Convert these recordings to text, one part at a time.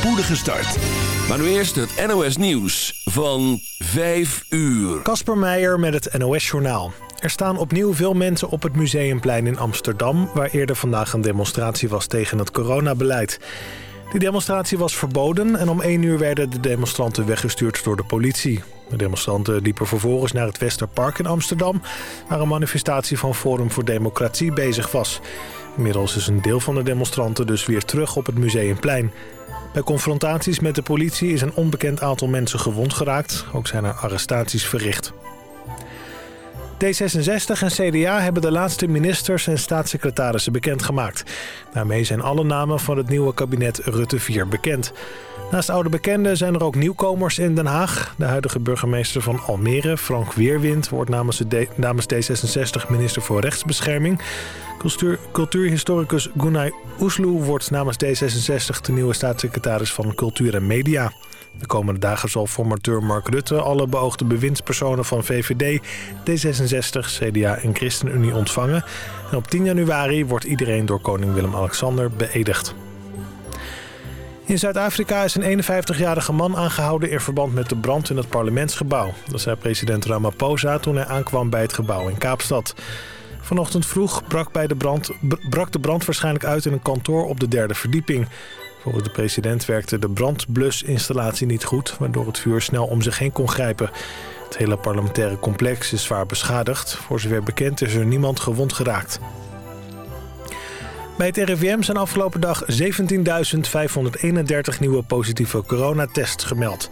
spoedige start. Maar nu eerst het NOS Nieuws van 5 uur. Kasper Meijer met het NOS Journaal. Er staan opnieuw veel mensen op het Museumplein in Amsterdam... waar eerder vandaag een demonstratie was tegen het coronabeleid. Die demonstratie was verboden en om 1 uur werden de demonstranten weggestuurd door de politie. De demonstranten liepen vervolgens naar het Westerpark in Amsterdam... waar een manifestatie van Forum voor Democratie bezig was. Inmiddels is een deel van de demonstranten dus weer terug op het Museumplein. Bij confrontaties met de politie is een onbekend aantal mensen gewond geraakt. Ook zijn er arrestaties verricht. D66 en CDA hebben de laatste ministers en staatssecretarissen bekendgemaakt. Daarmee zijn alle namen van het nieuwe kabinet Rutte 4 bekend. Naast oude bekenden zijn er ook nieuwkomers in Den Haag. De huidige burgemeester van Almere, Frank Weerwind... wordt namens, namens D66 minister voor rechtsbescherming. Cultuur, cultuurhistoricus Gunay Oesloe wordt namens D66... de nieuwe staatssecretaris van Cultuur en Media. De komende dagen zal formateur Mark Rutte... alle beoogde bewindspersonen van VVD, D66, CDA en ChristenUnie ontvangen. En op 10 januari wordt iedereen door koning Willem-Alexander beëdigd. In Zuid-Afrika is een 51-jarige man aangehouden in verband met de brand in het parlementsgebouw. Dat zei president Ramaphosa toen hij aankwam bij het gebouw in Kaapstad. Vanochtend vroeg brak, bij de, brand, brak de brand waarschijnlijk uit in een kantoor op de derde verdieping. Volgens de president werkte de brandblusinstallatie niet goed... waardoor het vuur snel om zich heen kon grijpen. Het hele parlementaire complex is zwaar beschadigd. Voor zover bekend is er niemand gewond geraakt. Bij het RIVM zijn afgelopen dag 17.531 nieuwe positieve coronatests gemeld.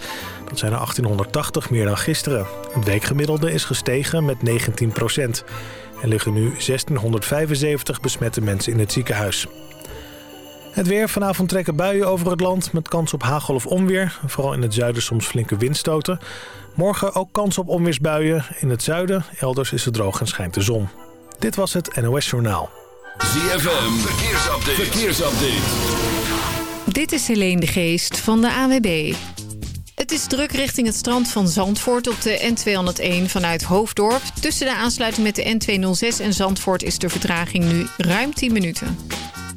Dat zijn er 1880 meer dan gisteren. Het weekgemiddelde is gestegen met 19 procent. Er liggen nu 1675 besmette mensen in het ziekenhuis. Het weer. Vanavond trekken buien over het land met kans op hagel of onweer. Vooral in het zuiden soms flinke windstoten. Morgen ook kans op onweersbuien. In het zuiden, elders is het droog en schijnt de zon. Dit was het NOS Journaal. ZFM. Verkeersupdate. Verkeersupdate. Dit is Helene de Geest van de AWB. Het is druk richting het strand van Zandvoort op de N201 vanuit Hoofddorp. Tussen de aansluiting met de N206 en Zandvoort is de vertraging nu ruim 10 minuten.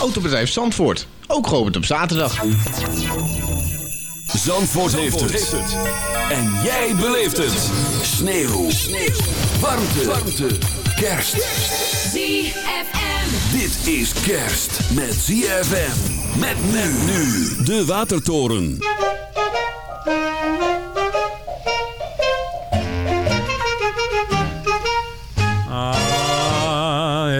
Autobedrijf Zandvoort, ook geopend op zaterdag. Zandvoort, heeft, het. En jij beleeft het. Sneeuw. Sneeuw. Warmte. Warmte. Kerst. ZFM. Dit is kerst met ZFM. Met men nu. De Watertoren.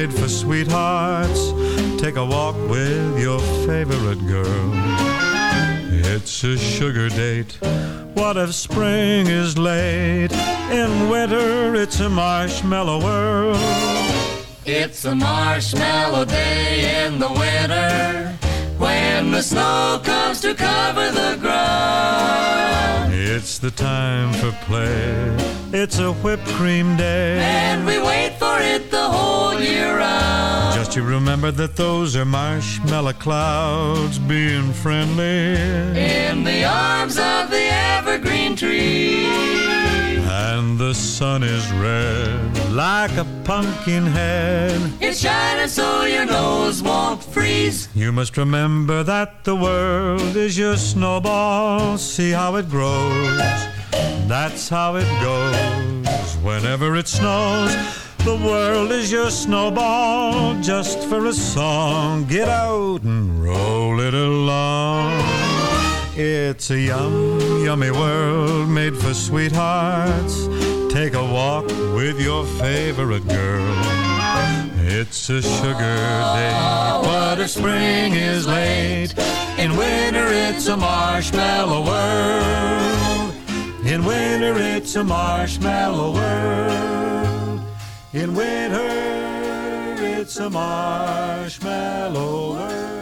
made for sweethearts. Take a walk with your favorite girl. It's a sugar date. What if spring is late? In winter, it's a marshmallow world. It's a marshmallow day in the winter when the snow comes to cover the ground. It's the time for play. It's a whipped cream day. And we wait for it the whole year round. Just you remember that those are marshmallow clouds being friendly. In the arms of the evergreen tree. and the sun is red like a pumpkin head. It's shining so your nose won't freeze. You must remember that the world is your snowball. See how it grows. That's how it goes. Whenever it snows, the world is your snowball. Just for a song, get out and roll it along. It's a yum, yummy world made for sweethearts. Take a walk with your favorite girl. It's a sugar day, but if spring is late, in winter it's a marshmallow world. In winter it's a marshmallow world. In winter it's a marshmallow world.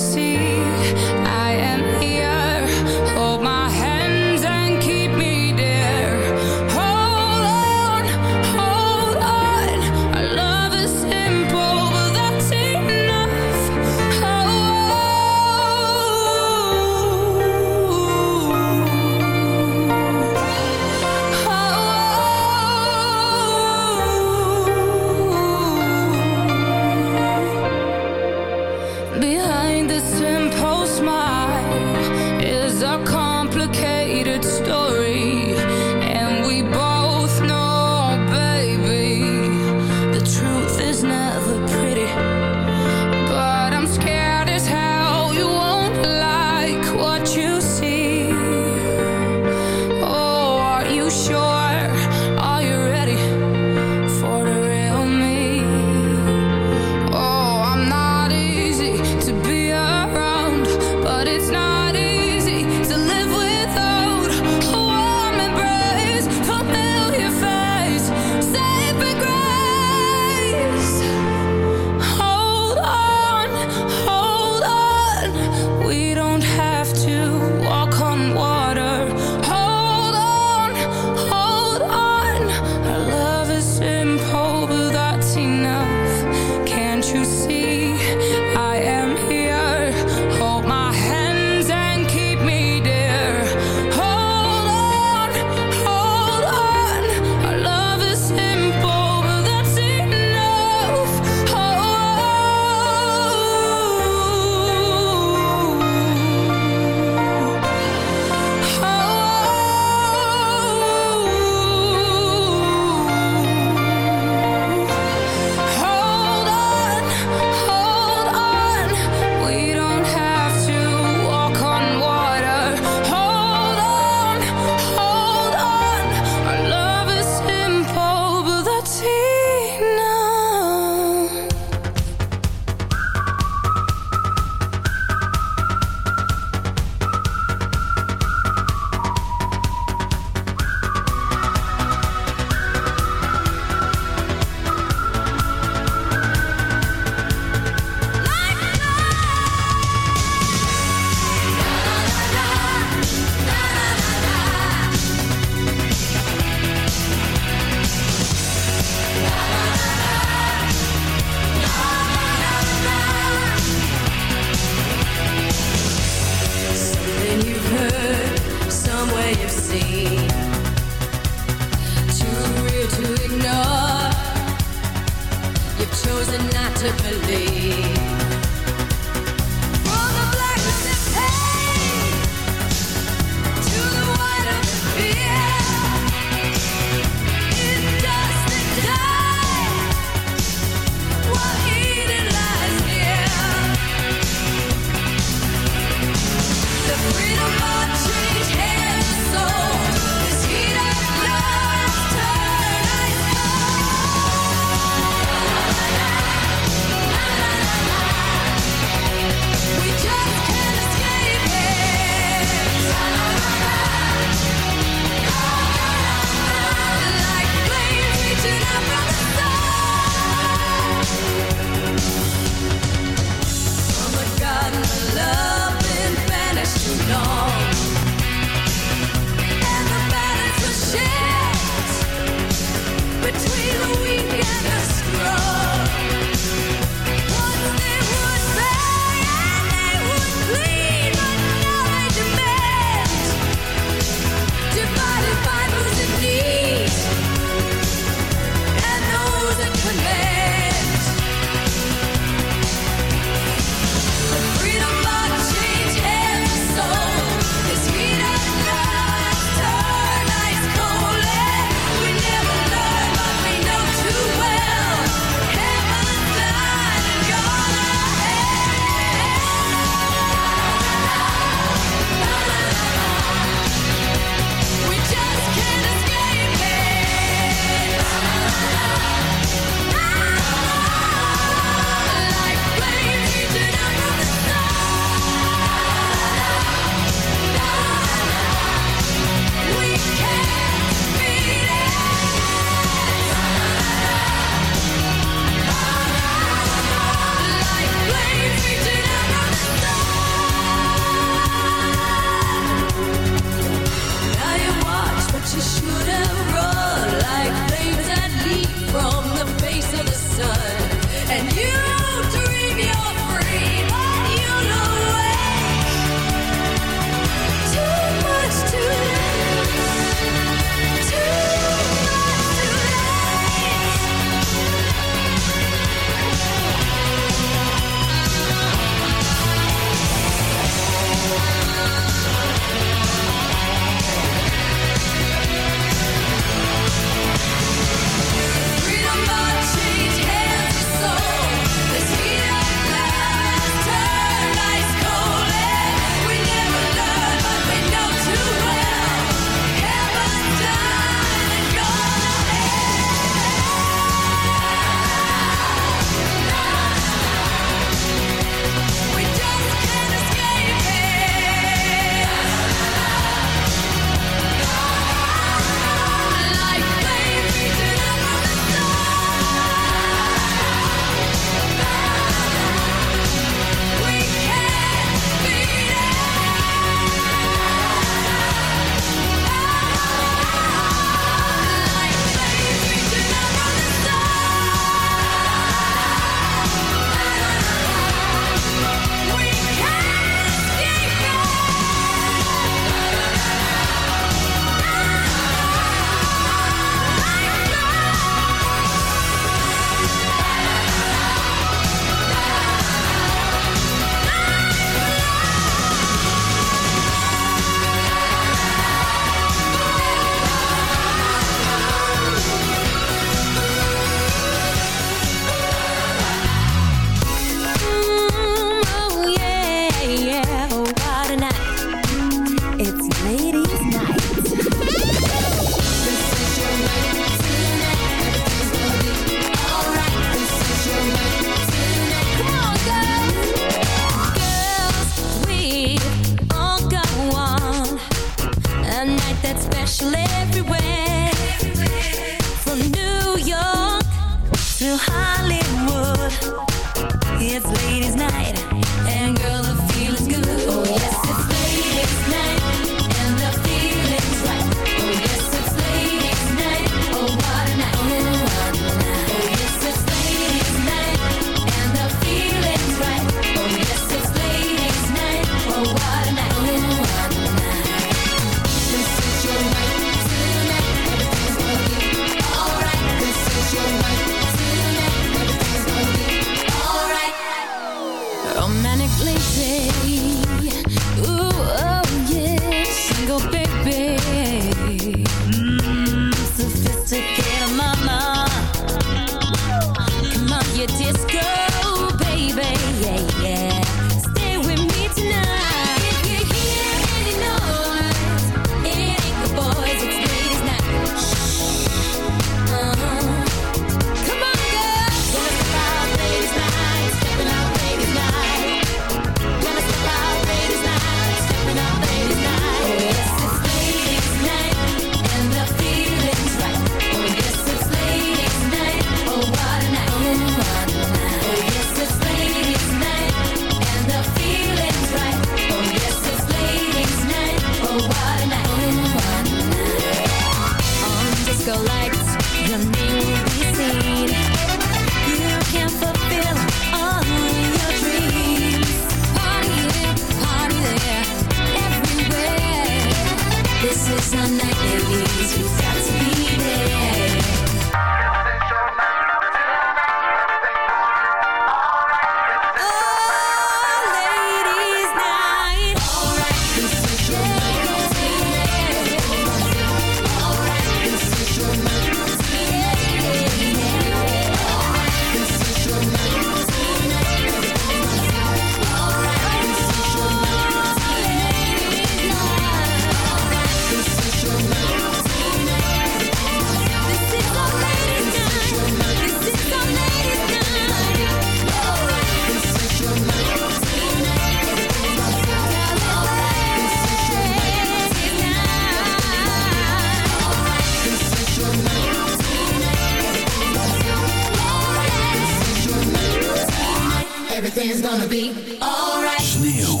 gonna be alright. Sneeuw,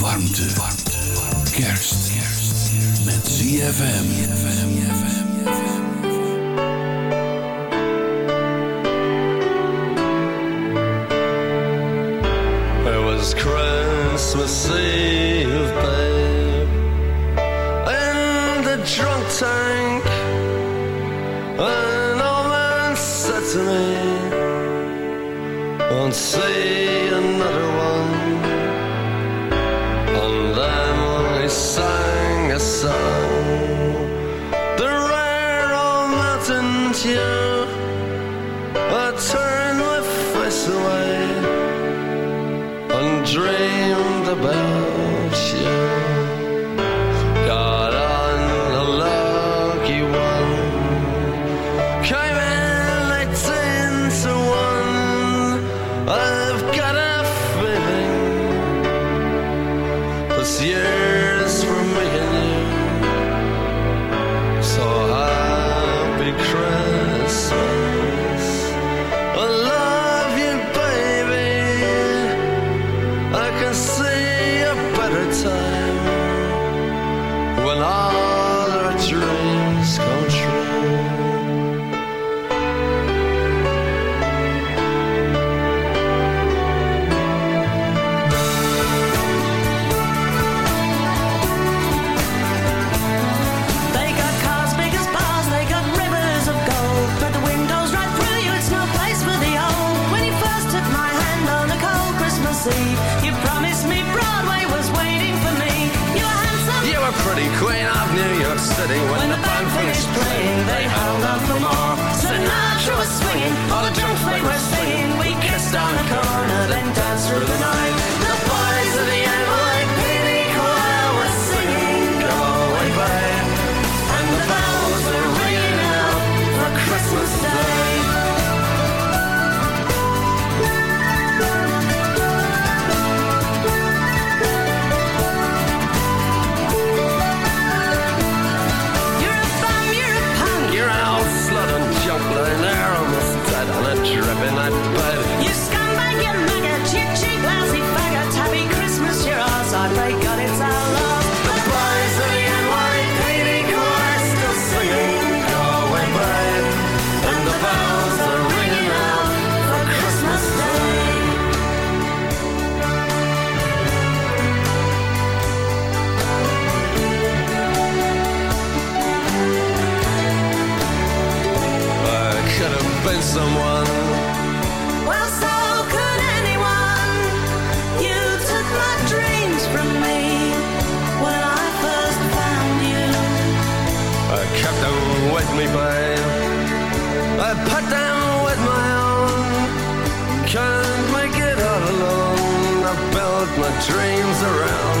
warmte, kerst, kerst met ZFM. was swinging, all the junk we were singing. We kissed on the corner, then danced through the night. my dreams around.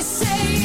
say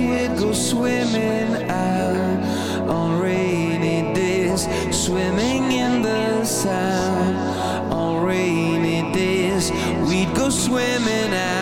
we'd go swimming out on rainy days, swimming in the sound on rainy days. We'd go swimming out.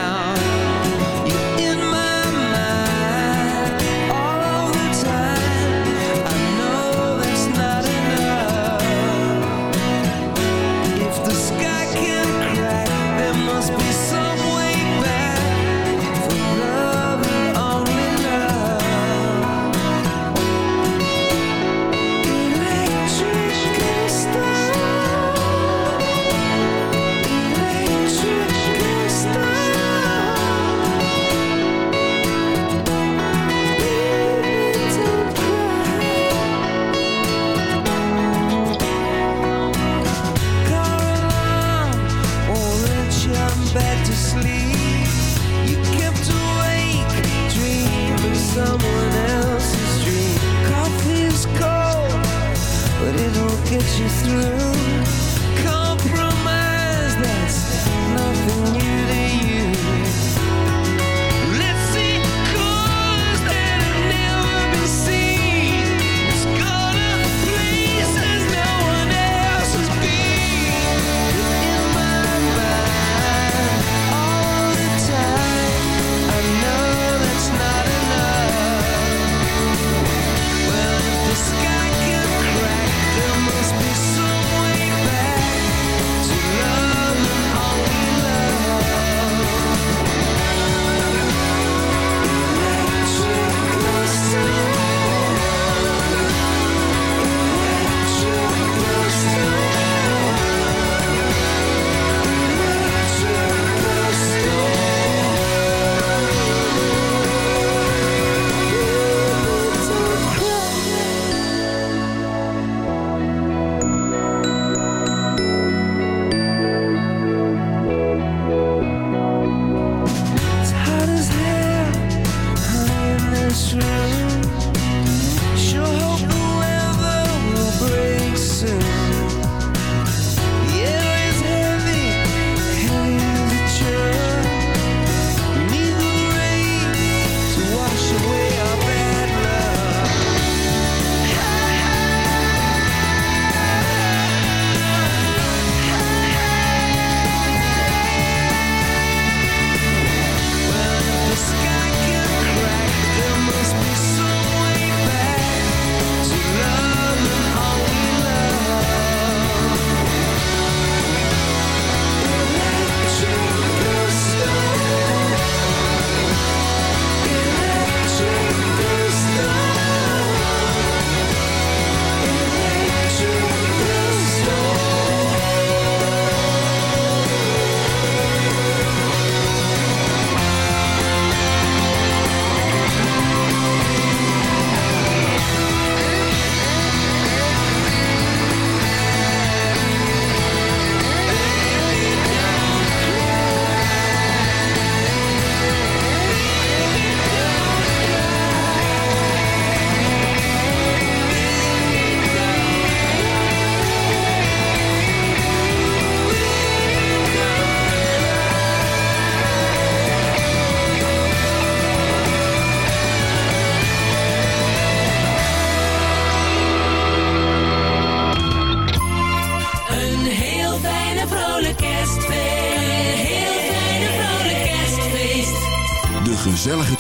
Get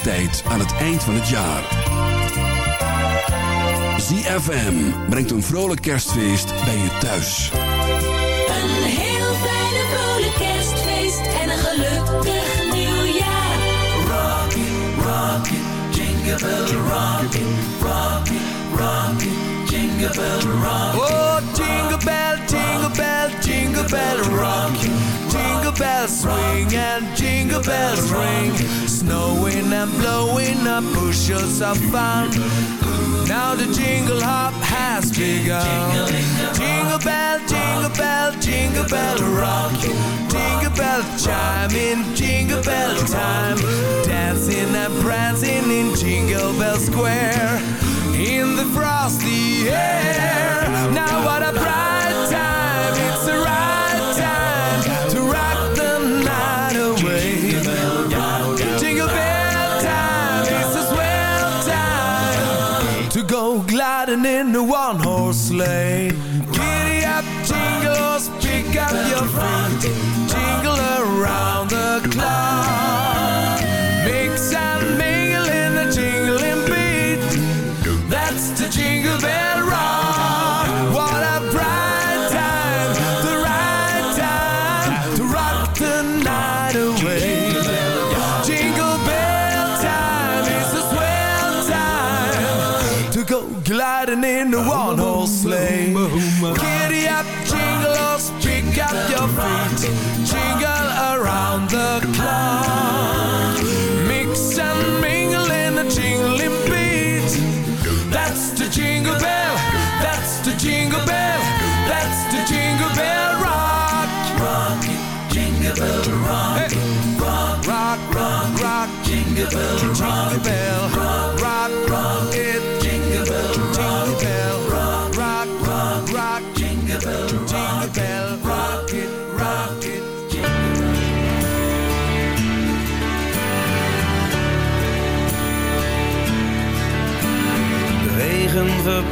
tijd aan het eind van het jaar. ZFM brengt een vrolijk kerstfeest bij je thuis. Een heel fijne vrolijk kerstfeest en een gelukkig nieuwjaar. Rockin', rockin', jingle bell rockin', rockin', rockin', jingle bell rockin'. Oh, jingle bell, jingle bell, jingle bell rock. Jingle bells swing and jingle bells ring. Snowing and blowing up bushels of fun. Now the jingle hop has begun. Jingle bell, jingle bell, jingle bell rock. Jingle bell chime in jingle bell time. Dancing and prancing in Jingle Bell Square. In the frosty air. Now what one horse sleigh. Giddy up, jingles, pick up your feet. Sleigh. Giddy up, jingles, pick up your feet. Jingle around the clock. Mix and mingle in the jingling beat. That's the jingle bell. That's the jingle bell. That's the jingle bell rock. Rock jingle bell rock. Rock, rock, rock, rock. Bell, jingle bell. Rock, rock, rock. Jingle bell,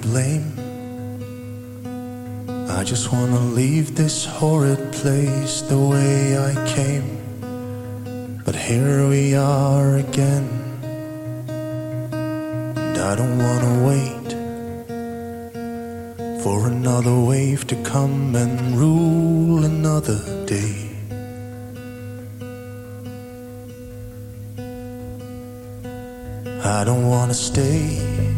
blame. I just wanna leave this horrid place the way I came. But here we are again. And I don't wanna wait for another wave to come and rule another day. I don't wanna stay.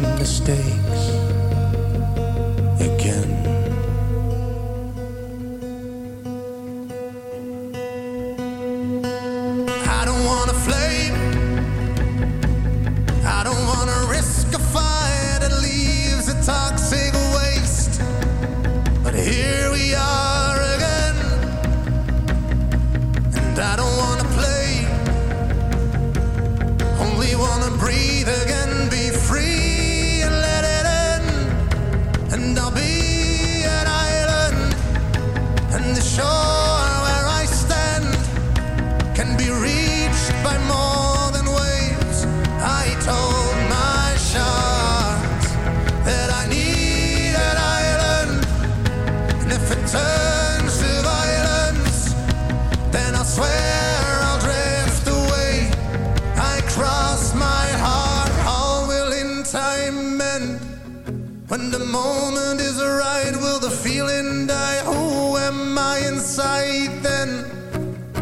When the moment is right, will the feeling die? Who am I inside then?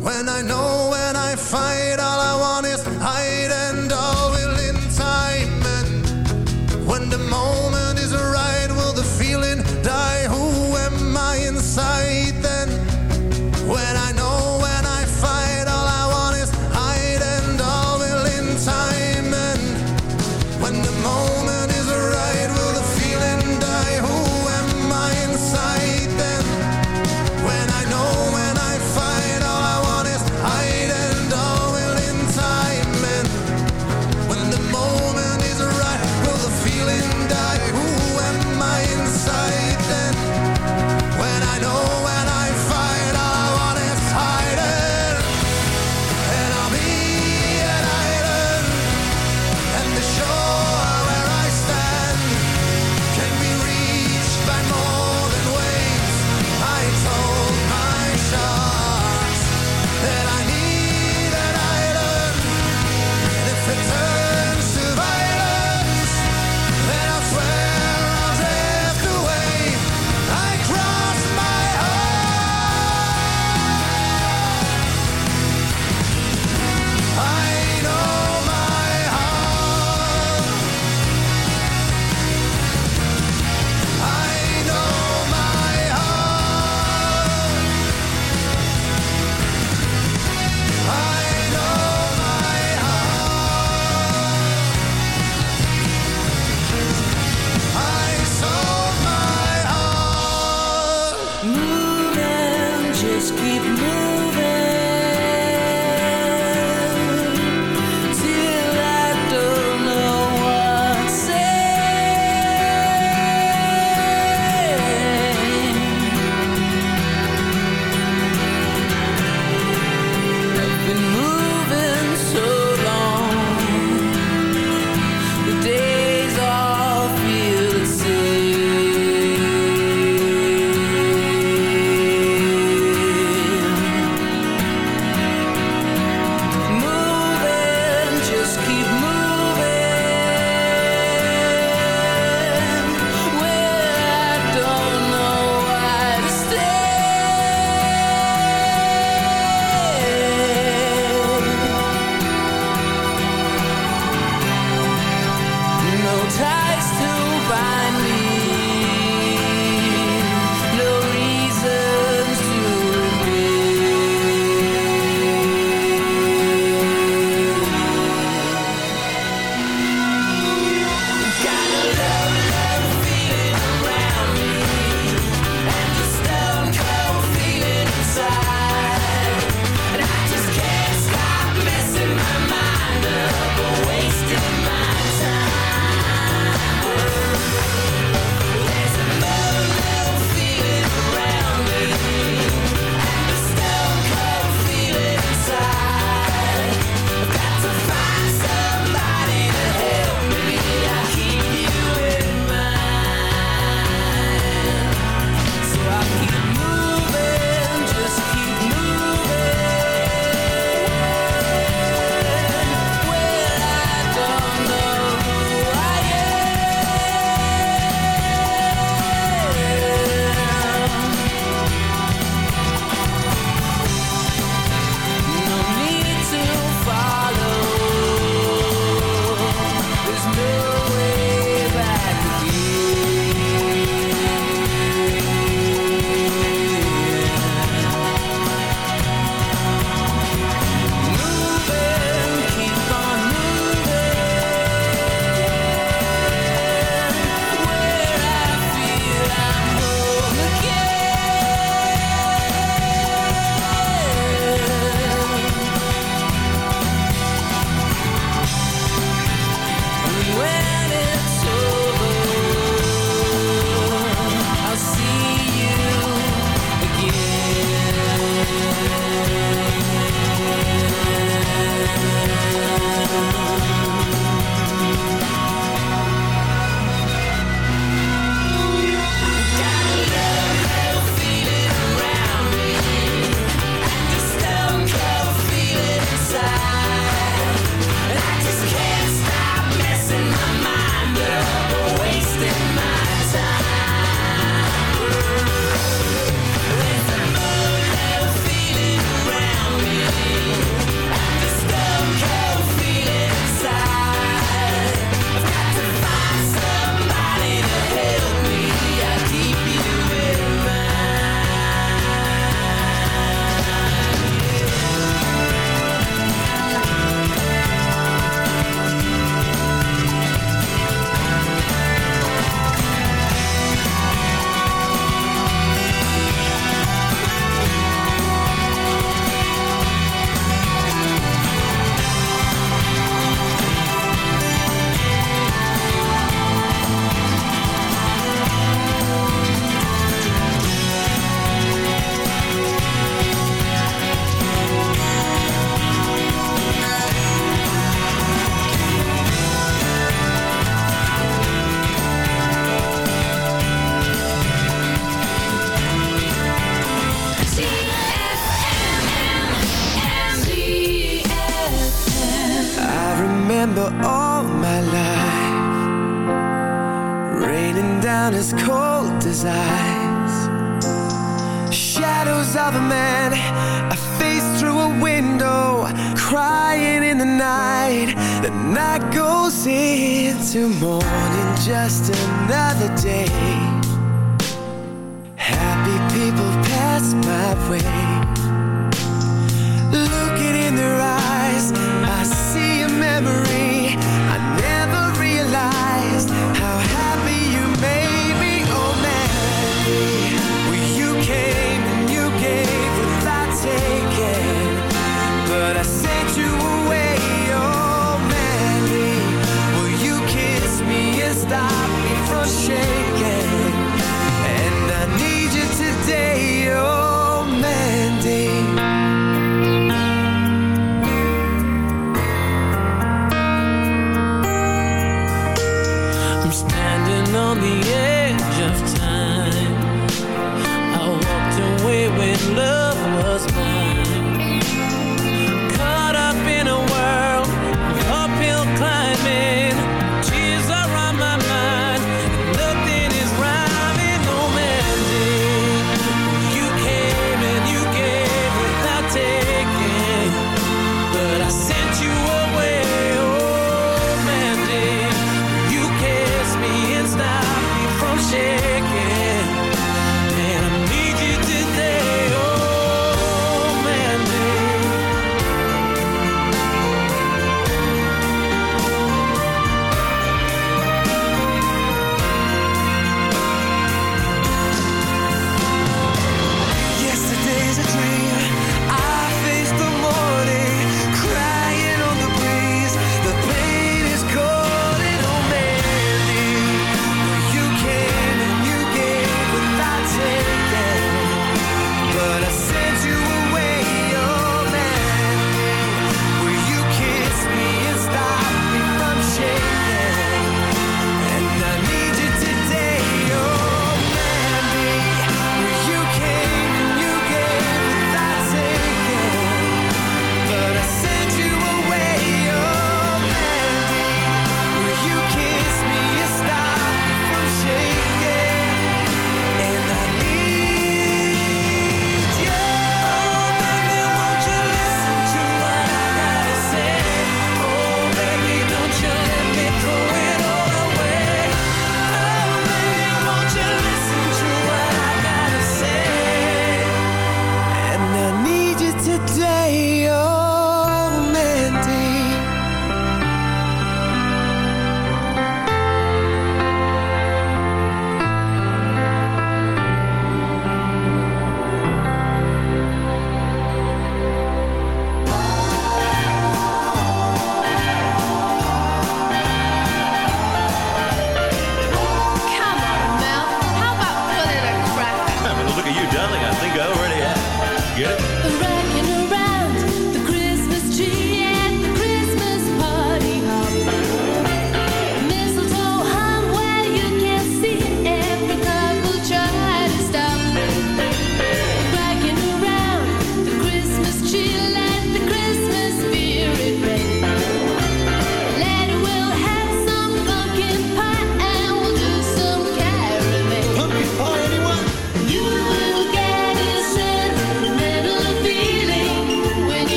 When I know when I fight, all I want is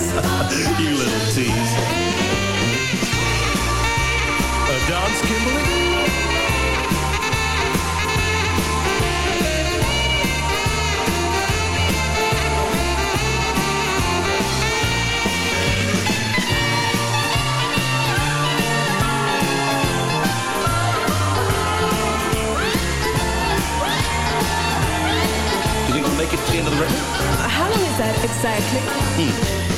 you little tease. A dance, Kimberly? make it to the end of the record? How long is that exactly? Hmm.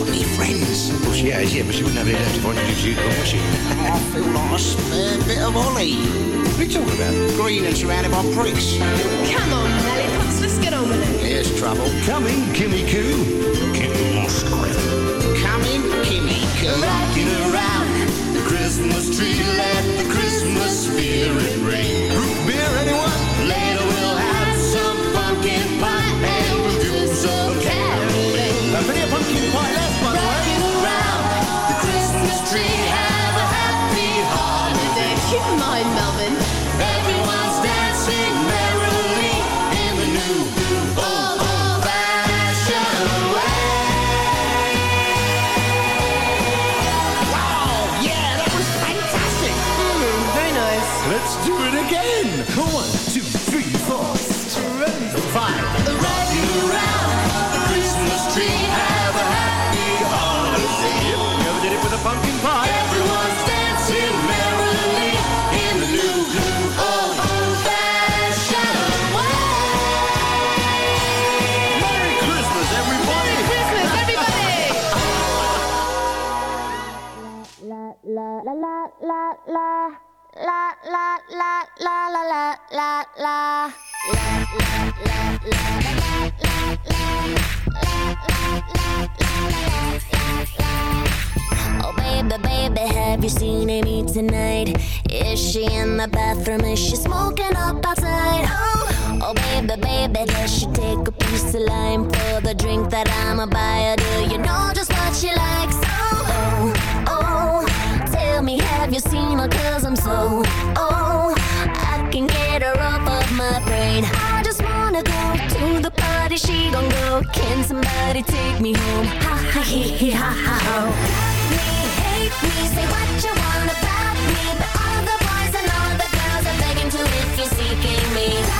Hasn't she got any friends? Well, she has, yeah, but she wouldn't have any left if I introduced you to her, would she? I feel like a spare bit of Ollie. What are you talking about? Green and surrounded by pricks. Come on, lollipops, let's get on with it. Here's trouble. Coming, Kimmy Coo. Kimmy Musgrave. Coming, Kimmy, Rocking around the Christmas tree, let the Christmas spirit ring. Root beer, anyone? Later Keep in mind, Melvin. Everyone's dancing merrily in the new old old-fashioned way. Wow, yeah, that was fantastic. Mm, very nice. Let's do it again. One, two, three, four. Five. Oh baby, baby, have you seen Amy tonight? Is she in the bathroom? Is she smoking up outside? Oh, oh baby, baby, does she take a piece of lime for the drink that I'ma buy her? Do you know just what she likes? Oh, oh, oh, tell me, have you seen her? Cause I'm so, oh, she gon' go. Can somebody take me home? Ha ha he he ha ha oh. Me, hate me, say what you want about me, but all the boys and all the girls are begging to if you're seeking me.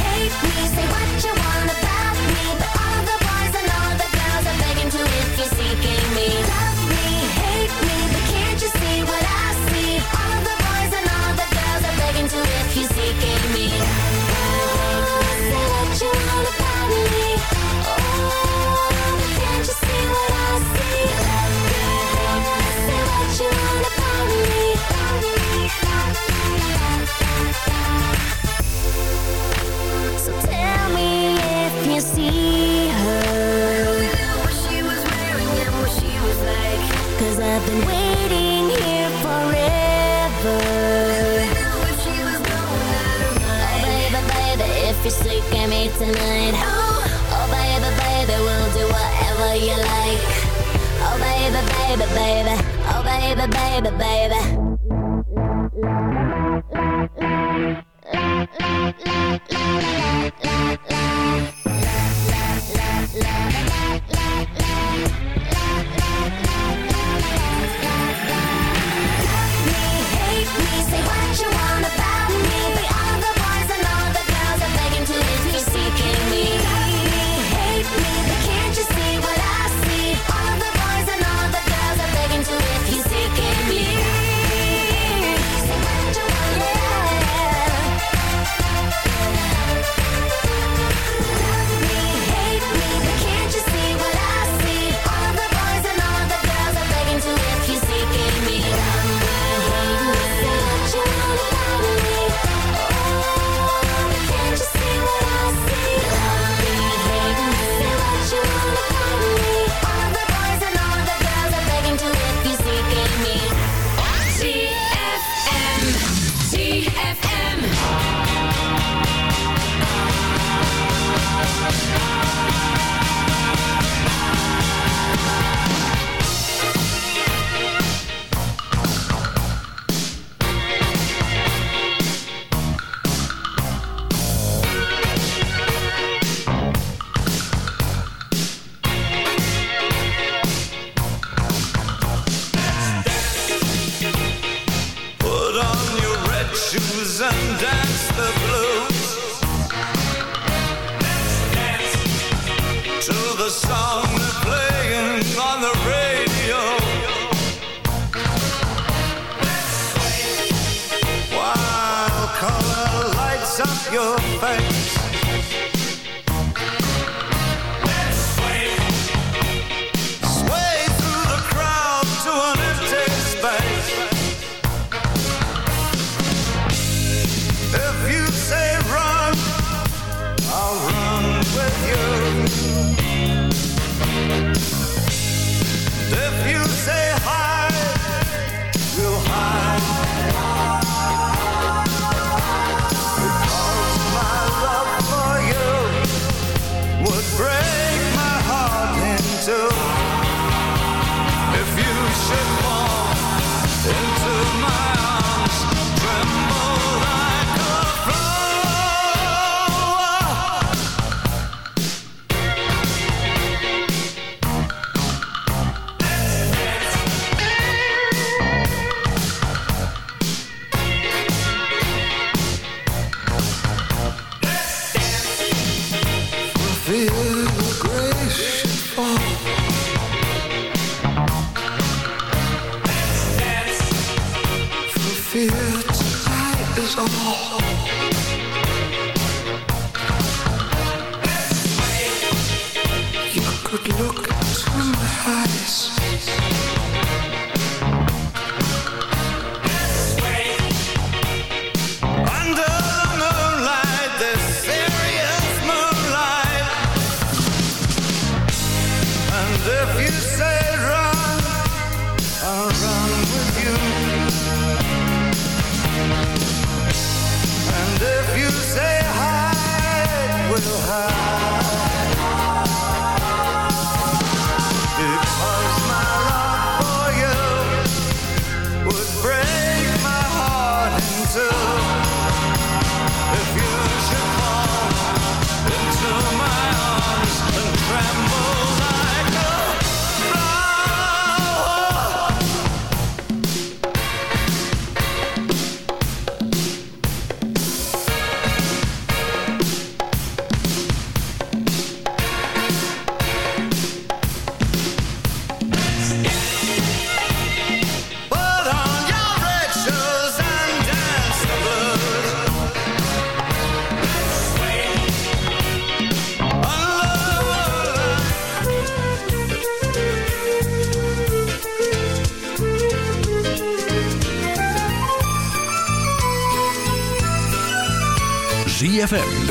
say what you want tonight. Oh, baby, baby, we'll do whatever you like. Oh, baby, baby, baby. Oh, baby, baby, baby.